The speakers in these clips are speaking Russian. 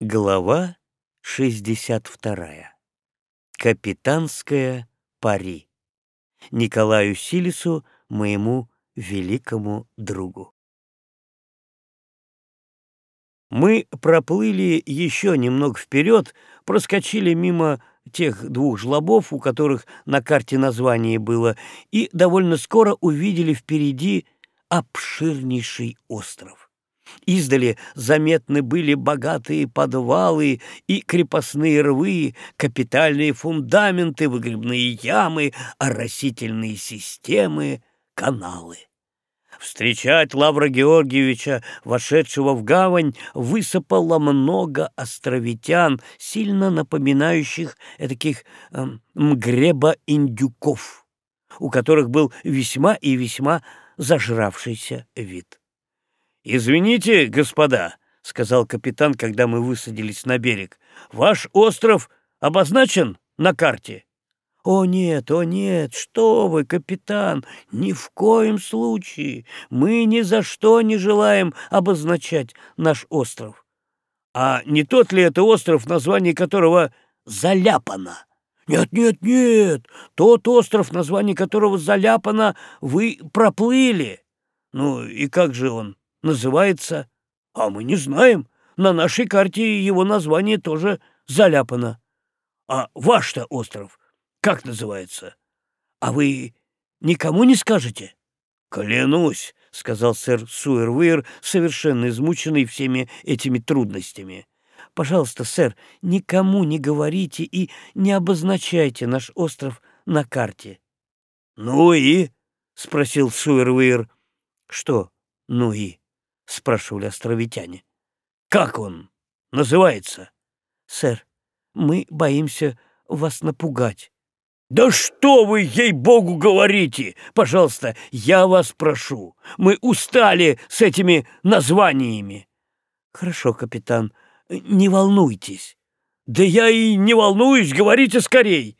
Глава 62. Капитанская пари. Николаю Силису, моему великому другу. Мы проплыли еще немного вперед, проскочили мимо тех двух жлобов, у которых на карте название было, и довольно скоро увидели впереди обширнейший остров. Издали заметны были богатые подвалы и крепостные рвы, капитальные фундаменты, выгребные ямы, оросительные системы, каналы. Встречать Лавра Георгиевича, вошедшего в гавань, высыпало много островитян, сильно напоминающих таких э, мгреба-индюков, у которых был весьма и весьма зажравшийся вид. «Извините, господа», — сказал капитан, когда мы высадились на берег, — «ваш остров обозначен на карте?» «О нет, о нет, что вы, капитан, ни в коем случае. Мы ни за что не желаем обозначать наш остров. А не тот ли это остров, название которого «Заляпано»?» «Нет, нет, нет, тот остров, название которого «Заляпано», вы проплыли. Ну и как же он называется?» «А мы не знаем. На нашей карте его название тоже «Заляпано». А ваш-то остров как называется? А вы никому не скажете? Клянусь, — сказал сэр Суэрвейр, совершенно измученный всеми этими трудностями. Пожалуйста, сэр, никому не говорите и не обозначайте наш остров на карте. Ну и? — спросил Суэрвейр. Что «ну и?» — спрашивали островитяне. «Как он называется?» «Сэр, мы боимся вас напугать. «Да что вы, ей-богу, говорите! Пожалуйста, я вас прошу. Мы устали с этими названиями». «Хорошо, капитан, не волнуйтесь». «Да я и не волнуюсь, говорите скорей».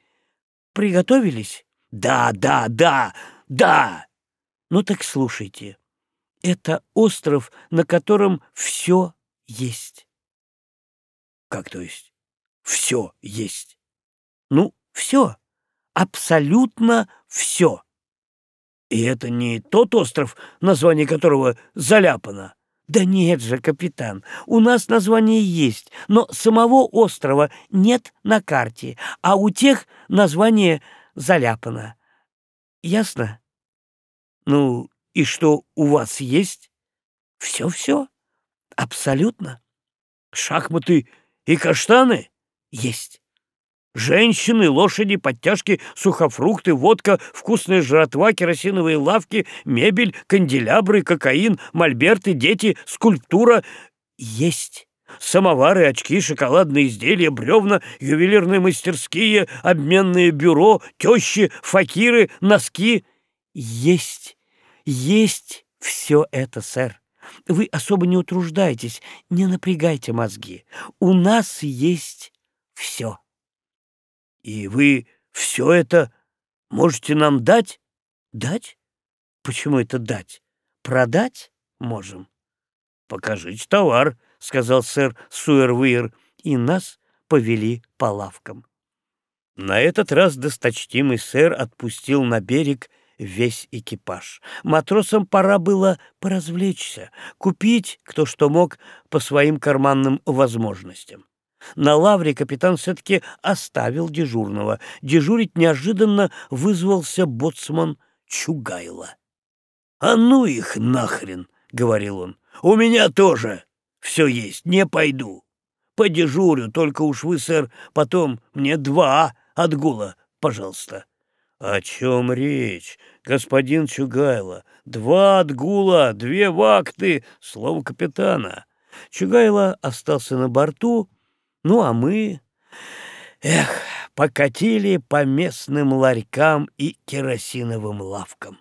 «Приготовились?» «Да, да, да, да». «Ну так слушайте. Это остров, на котором все есть». «Как то есть? Все есть?» «Ну, все» абсолютно все. И это не тот остров, название которого заляпано. Да нет же, капитан, у нас название есть, но самого острова нет на карте, а у тех название заляпано. Ясно? Ну, и что у вас есть? Все-все. Абсолютно. Шахматы и каштаны? Есть. Женщины, лошади, подтяжки, сухофрукты, водка, вкусная жратва, керосиновые лавки, мебель, канделябры, кокаин, мольберты, дети, скульптура. Есть. Самовары, очки, шоколадные изделия, бревна, ювелирные мастерские, обменные бюро, тещи, факиры, носки. Есть. Есть все это, сэр. Вы особо не утруждайтесь, не напрягайте мозги. У нас есть все. И вы все это можете нам дать? Дать? Почему это дать? Продать можем. Покажите товар, сказал сэр Суэрвир, и нас повели по лавкам. На этот раз досточтимый сэр отпустил на берег весь экипаж. Матросам пора было поразвлечься, купить кто что мог по своим карманным возможностям. На лавре капитан все-таки оставил дежурного. Дежурить неожиданно вызвался боцман Чугайло. — А ну их нахрен! — говорил он. — У меня тоже все есть, не пойду. Подежурю, только уж вы, сэр, потом мне два отгула, пожалуйста. — О чем речь, господин Чугайло? Два отгула, две вакты, слово капитана. Чугайло остался на борту, ну, а мы... Эх, покатили по местным ларькам и керосиновым лавкам.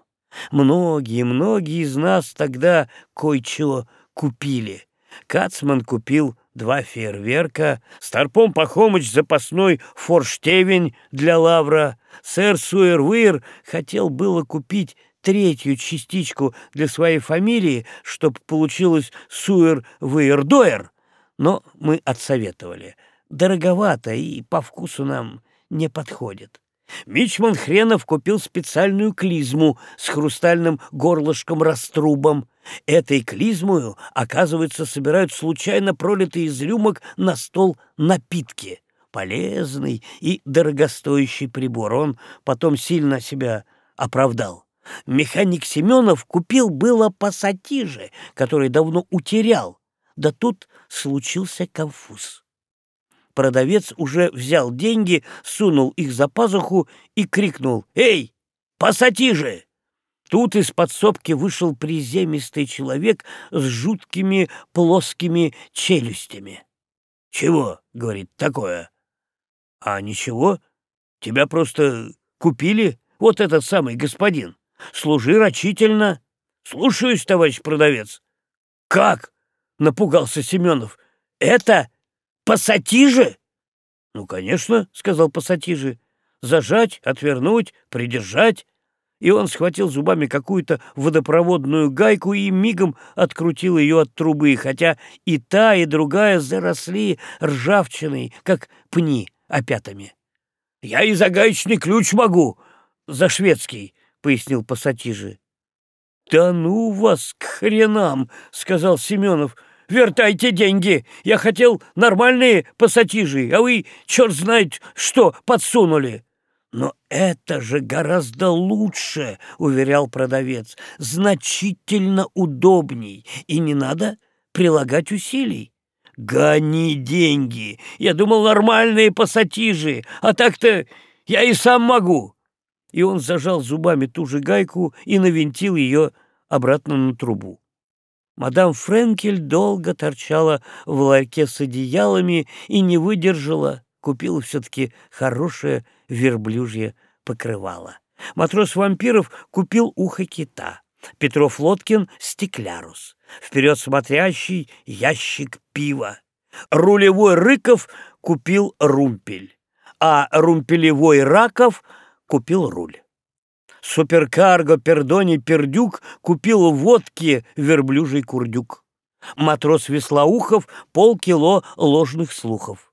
Многие-многие из нас тогда кое-чего купили. Кацман купил два фейерверка, Старпом Пахомыч запасной форштевень для лавра, сэр Суэрвир хотел было купить третью частичку для своей фамилии, чтобы получилось Суэр-Вейрдоер, но мы отсоветовали. Дороговато и по вкусу нам не подходит. Мичман Хренов купил специальную клизму с хрустальным горлышком-раструбом. Этой клизмою, оказывается, собирают случайно пролитые из рюмок на стол напитки. Полезный и дорогостоящий прибор. Он потом сильно себя оправдал. Механик Семенов купил было пассатижи, который давно утерял. Да тут случился конфуз. Продавец уже взял деньги, сунул их за пазуху и крикнул «Эй, пассатижи!» Тут из подсобки вышел приземистый человек с жуткими плоскими челюстями. «Чего?» — говорит, — «такое». «А ничего, тебя просто купили, вот этот самый господин. Служи рачительно». «Слушаюсь, товарищ продавец». «Как?» — напугался Семенов. «Это пассатижи?» «Ну, конечно», — сказал пассатижи. «Зажать, отвернуть, придержать». И он схватил зубами какую-то водопроводную гайку и мигом открутил ее от трубы, хотя и та, и другая заросли ржавчиной, как пни опятами. «Я и за гаечный ключ могу, за шведский», — пояснил пассатижи. «Да ну вас к хренам!» — сказал Семенов. «Вертайте деньги! Я хотел нормальные пассатижи, а вы, черт знает, что подсунули!» «Но это же гораздо лучше!» — уверял продавец. «Значительно удобней, и не надо прилагать усилий». «Гони деньги! Я думал, нормальные пассатижи, а так-то я и сам могу!» и он зажал зубами ту же гайку и навинтил ее обратно на трубу. Мадам Френкель долго торчала в ларьке с одеялами и не выдержала, купила все-таки хорошее верблюжье покрывало. Матрос вампиров купил ухо кита, Петров Лоткин — стеклярус, вперед смотрящий ящик пива. Рулевой Рыков купил румпель, а румпелевой Раков — купил руль. Суперкарго Пердони Пердюк купил водки верблюжий курдюк. Матрос Веслоухов — полкило ложных слухов.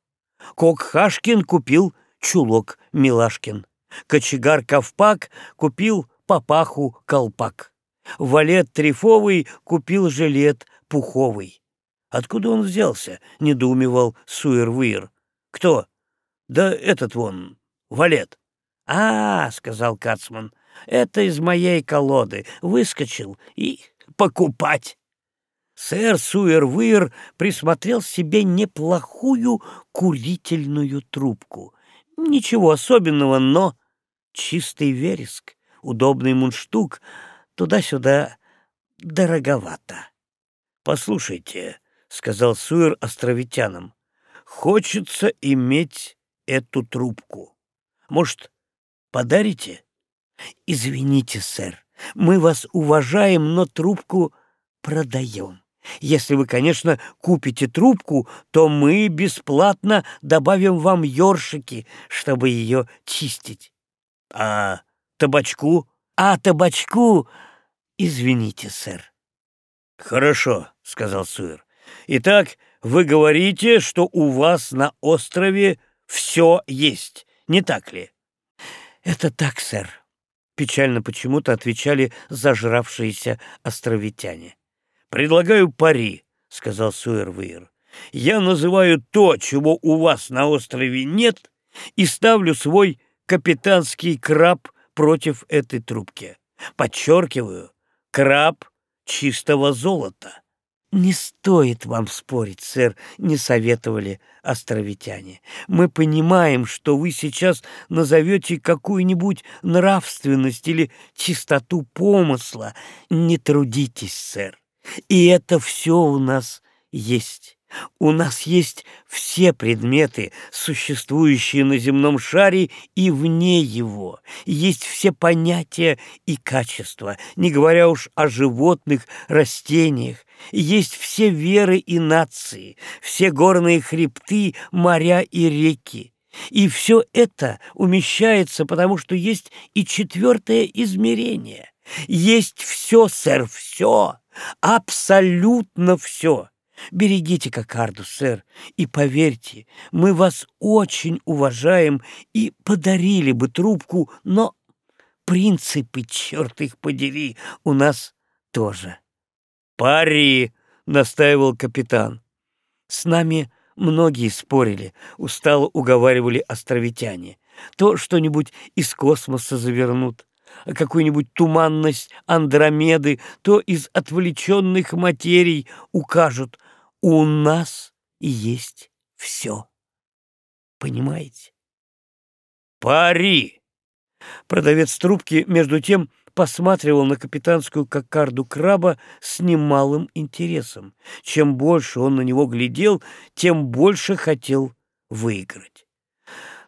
Кок Хашкин купил чулок Милашкин. Кочегар Ковпак купил папаху колпак. Валет Трифовый купил жилет пуховый. Откуда он взялся? — недоумевал Суэр-Выер. Кто? Да этот вон, Валет. «А, — сказал Кацман, — это из моей колоды. Выскочил и покупать». Сэр Суэрвир присмотрел себе неплохую курительную трубку. Ничего особенного, но чистый вереск, удобный мундштук, туда-сюда дороговато. «Послушайте», — сказал Суэр островитянам, — «хочется иметь эту трубку. Может, Подарите? Извините, сэр, мы вас уважаем, но трубку продаем. Если вы, конечно, купите трубку, то мы бесплатно добавим вам ёршики, чтобы ее чистить. А табачку? А табачку? Извините, сэр. Хорошо, сказал Суэр. Итак, вы говорите, что у вас на острове все есть, не так ли? «Это так, сэр», — печально почему-то отвечали зажравшиеся островитяне. «Предлагаю пари», — сказал Суэрвейр. «Я называю то, чего у вас на острове нет, и ставлю свой капитанский краб против этой трубки. Подчеркиваю, краб чистого золота». «Не стоит вам спорить, сэр», — не советовали островитяне. «Мы понимаем, что вы сейчас назовете какую-нибудь нравственность или чистоту помысла. Не трудитесь, сэр. И это все у нас есть. У нас есть все предметы, существующие на земном шаре и вне его. Есть все понятия и качества, не говоря уж о животных, растениях. Есть все веры и нации, все горные хребты, моря и реки. И все это умещается, потому что есть и четвертое измерение. Есть все, сэр, все, абсолютно все. Берегите кокарду, сэр, и поверьте, мы вас очень уважаем и подарили бы трубку, но принципы, черт их подери, у нас тоже. «Пари!» — настаивал капитан. С нами многие спорили, устало уговаривали островитяне. То что-нибудь из космоса завернут, какую-нибудь туманность Андромеды, то из отвлеченных материй укажут. У нас есть все. Понимаете? Пари! Продавец трубки, между тем, посматривал на капитанскую кокарду краба с немалым интересом. Чем больше он на него глядел, тем больше хотел выиграть.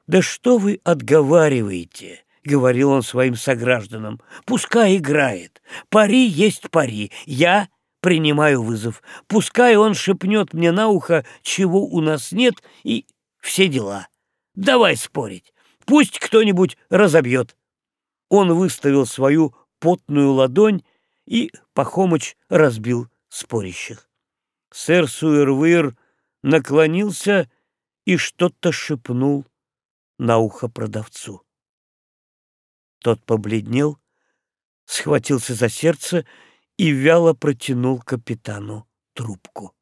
«Да что вы отговариваете?» — говорил он своим согражданам. «Пускай играет. Пари есть пари. Я принимаю вызов. Пускай он шепнет мне на ухо, чего у нас нет, и все дела. Давай спорить. Пусть кто-нибудь разобьет». Он выставил свою потную ладонь, и Пахомыч разбил спорящих. Сэр Суэрвир наклонился и что-то шепнул на ухо продавцу. Тот побледнел, схватился за сердце и вяло протянул капитану трубку.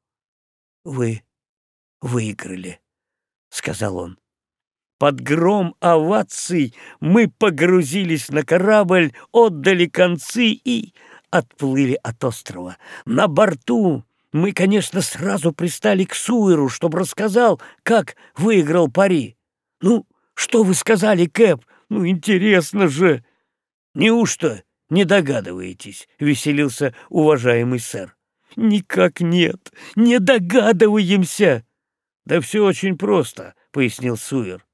«Вы выиграли», — сказал он. Под гром оваций мы погрузились на корабль, отдали концы и отплыли от острова. На борту мы, конечно, сразу пристали к Суэру, чтобы рассказал, как выиграл пари. Ну, что вы сказали, Кэп? Ну, интересно же. Неужто не догадываетесь? — веселился уважаемый сэр. Никак нет, не догадываемся. Да все очень просто, — пояснил Суэр.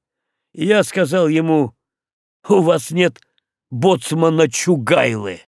Я сказал ему, у вас нет боцмана Чугайлы.